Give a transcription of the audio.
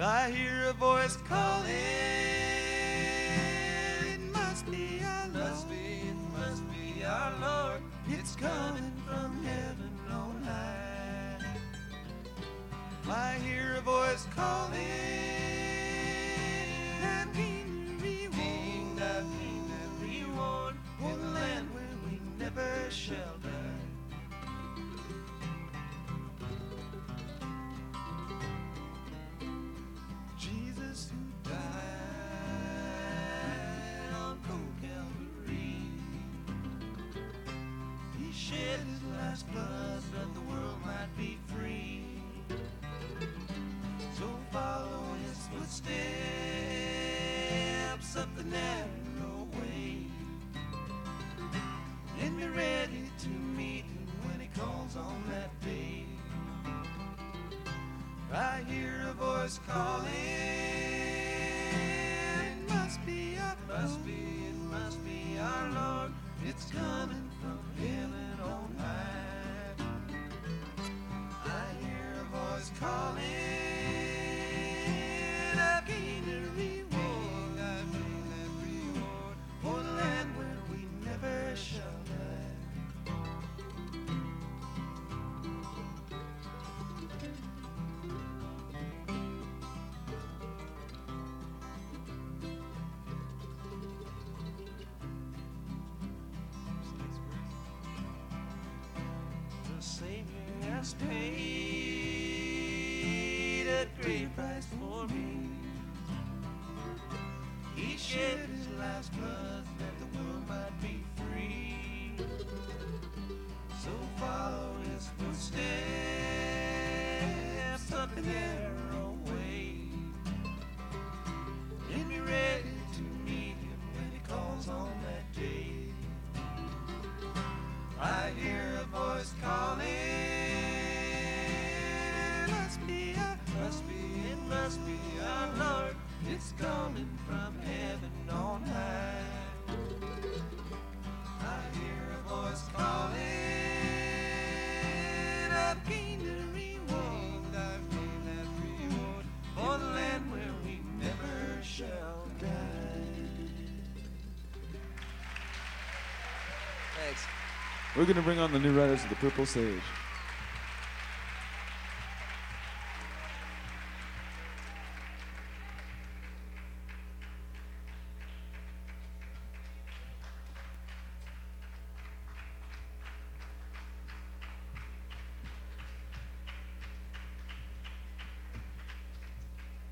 I hear a voice calling. It must be our Lord. Must be, it must be our Lord. It's coming from heaven on high. I hear a voice calling. I'm keen to King, reward that that reward for the land where we never shall up the narrow way. And be ready to meet him when he calls on that day. I hear a voice calling. It must be our Must be, it must be our Lord. it's coming from heaven for me. He shed his last blood I hear a voice calling. Must be a must be. It must We're going to bring on the new riders of the Purple Sage.